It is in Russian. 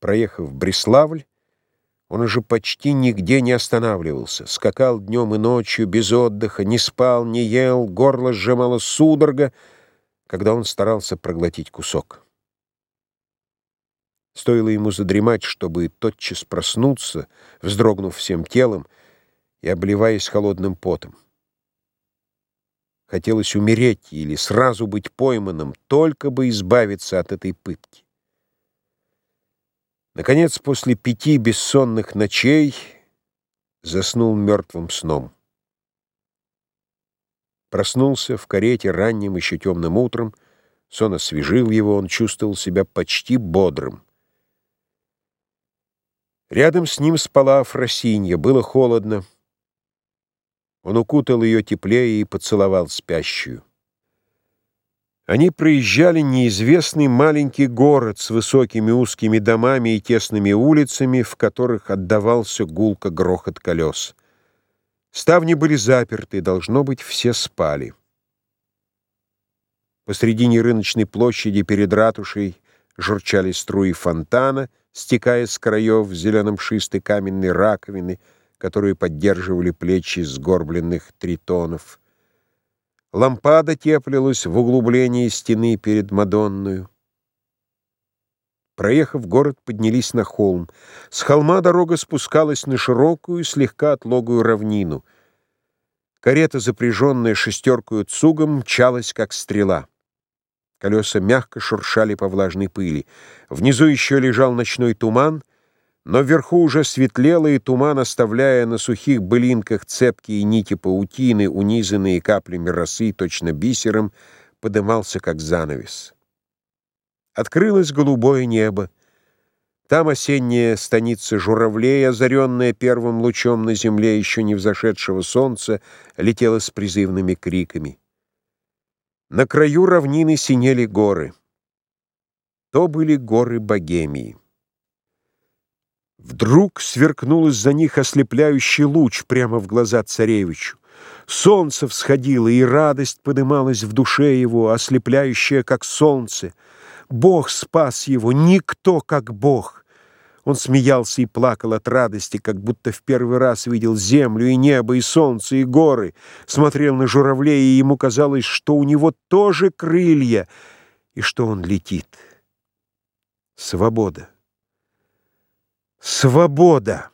Проехав Бреславль, он уже почти нигде не останавливался. Скакал днем и ночью, без отдыха, не спал, не ел, горло сжимало судорога, когда он старался проглотить кусок. Стоило ему задремать, чтобы тотчас проснуться, вздрогнув всем телом и обливаясь холодным потом. Хотелось умереть или сразу быть пойманным, только бы избавиться от этой пытки. Наконец, после пяти бессонных ночей заснул мертвым сном. Проснулся в карете ранним еще темным утром, сон освежил его, он чувствовал себя почти бодрым. Рядом с ним спала Фросинья, было холодно. Он укутал ее теплее и поцеловал спящую. Они проезжали неизвестный маленький город с высокими узкими домами и тесными улицами, в которых отдавался гулко грохот колес. Ставни были заперты, должно быть, все спали. Посредине рыночной площади перед ратушей журчали струи фонтана, стекая с краев в зеленом шистой каменной раковины, которые поддерживали плечи сгорбленных тритонов — Лампада теплилась в углублении стены перед Мадонною. Проехав город, поднялись на холм. С холма дорога спускалась на широкую, слегка отлогую равнину. Карета, запряженная шестеркою цугом, мчалась, как стрела. Колеса мягко шуршали по влажной пыли. Внизу еще лежал ночной туман — но вверху уже светлело, и туман, оставляя на сухих былинках цепкие нити паутины, унизанные каплями росы, точно бисером, подымался, как занавес. Открылось голубое небо. Там осенняя станица журавлей, озаренная первым лучом на земле еще не взошедшего солнца, летела с призывными криками. На краю равнины синели горы. То были горы Богемии. Вдруг сверкнул из-за них ослепляющий луч прямо в глаза царевичу. Солнце всходило, и радость подымалась в душе его, ослепляющая, как солнце. Бог спас его, никто, как Бог. Он смеялся и плакал от радости, как будто в первый раз видел землю и небо, и солнце, и горы. Смотрел на журавлей, и ему казалось, что у него тоже крылья, и что он летит. Свобода. Свобода!